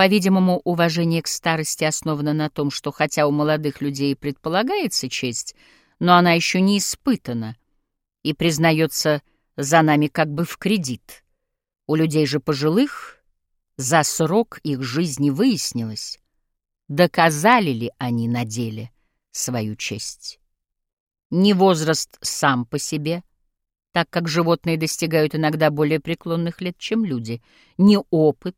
По-видимому, уважение к старости основано на том, что хотя у молодых людей предполагается честь, но она еще не испытана и признается за нами как бы в кредит. У людей же пожилых за срок их жизни выяснилось, доказали ли они на деле свою честь. Не возраст сам по себе, так как животные достигают иногда более преклонных лет, чем люди, не опыт,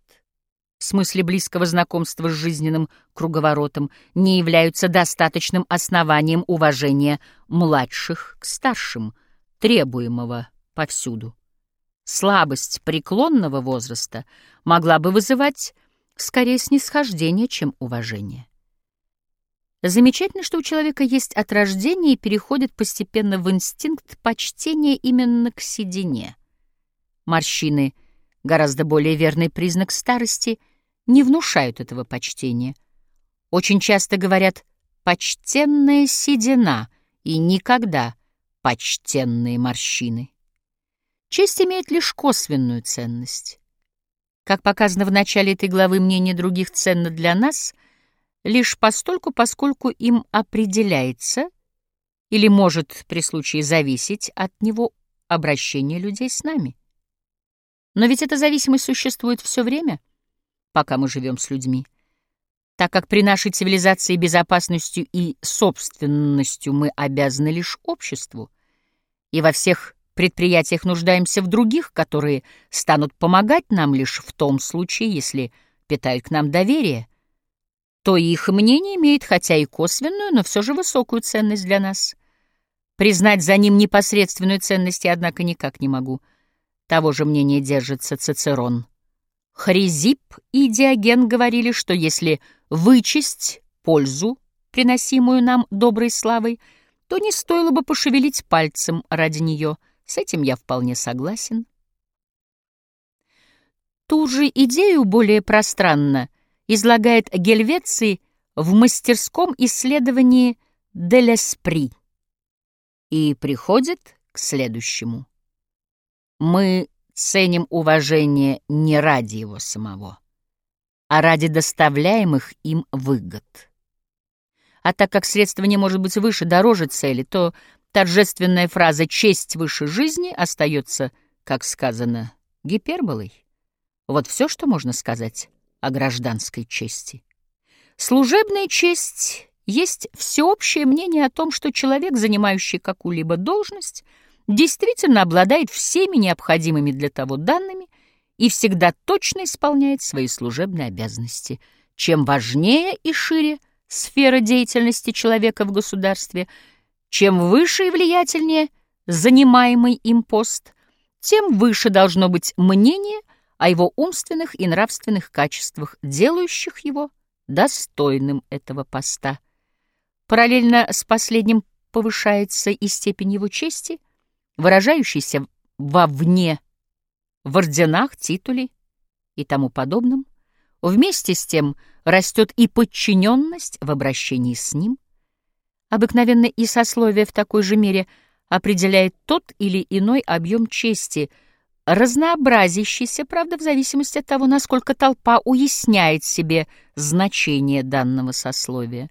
в смысле близкого знакомства с жизненным круговоротом, не являются достаточным основанием уважения младших к старшим, требуемого повсюду. Слабость преклонного возраста могла бы вызывать скорее снисхождение, чем уважение. Замечательно, что у человека есть от рождения и переходит постепенно в инстинкт почтения именно к седине. Морщины, гораздо более верный признак старости, не внушают этого почтения. Очень часто говорят «почтенная седина» и никогда «почтенные морщины». Честь имеет лишь косвенную ценность. Как показано в начале этой главы, мнение других ценно для нас — лишь постольку, поскольку им определяется или может при случае зависеть от него обращение людей с нами. Но ведь эта зависимость существует все время, пока мы живем с людьми. Так как при нашей цивилизации безопасностью и собственностью мы обязаны лишь обществу, и во всех предприятиях нуждаемся в других, которые станут помогать нам лишь в том случае, если питают к нам доверие, то их мнение имеет хотя и косвенную, но все же высокую ценность для нас. Признать за ним непосредственную ценность я, однако, никак не могу. Того же мнения держится Цицерон. Хризип и Диоген говорили, что если вычесть пользу, приносимую нам доброй славой, то не стоило бы пошевелить пальцем ради нее. С этим я вполне согласен. Ту же идею более пространно — излагает Гельвеций в мастерском исследовании «Делеспри» и приходит к следующему. Мы ценим уважение не ради его самого, а ради доставляемых им выгод. А так как средство не может быть выше, дороже цели, то торжественная фраза «честь выше жизни» остается, как сказано, гиперболой. Вот все, что можно сказать о гражданской чести. Служебная честь есть всеобщее мнение о том, что человек, занимающий какую-либо должность, действительно обладает всеми необходимыми для того данными и всегда точно исполняет свои служебные обязанности. Чем важнее и шире сфера деятельности человека в государстве, чем выше и влиятельнее занимаемый им пост, тем выше должно быть мнение – о его умственных и нравственных качествах, делающих его достойным этого поста. Параллельно с последним повышается и степень его чести, выражающейся вовне, в орденах, титуле и тому подобном. Вместе с тем растет и подчиненность в обращении с ним. Обыкновенно и сословие в такой же мере определяет тот или иной объем чести — разнообразящийся, правда, в зависимости от того, насколько толпа уясняет себе значение данного сословия.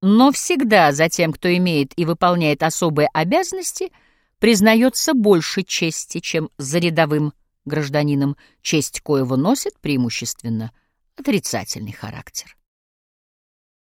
Но всегда за тем, кто имеет и выполняет особые обязанности, признается больше чести, чем за рядовым гражданином, честь коего носит преимущественно отрицательный характер.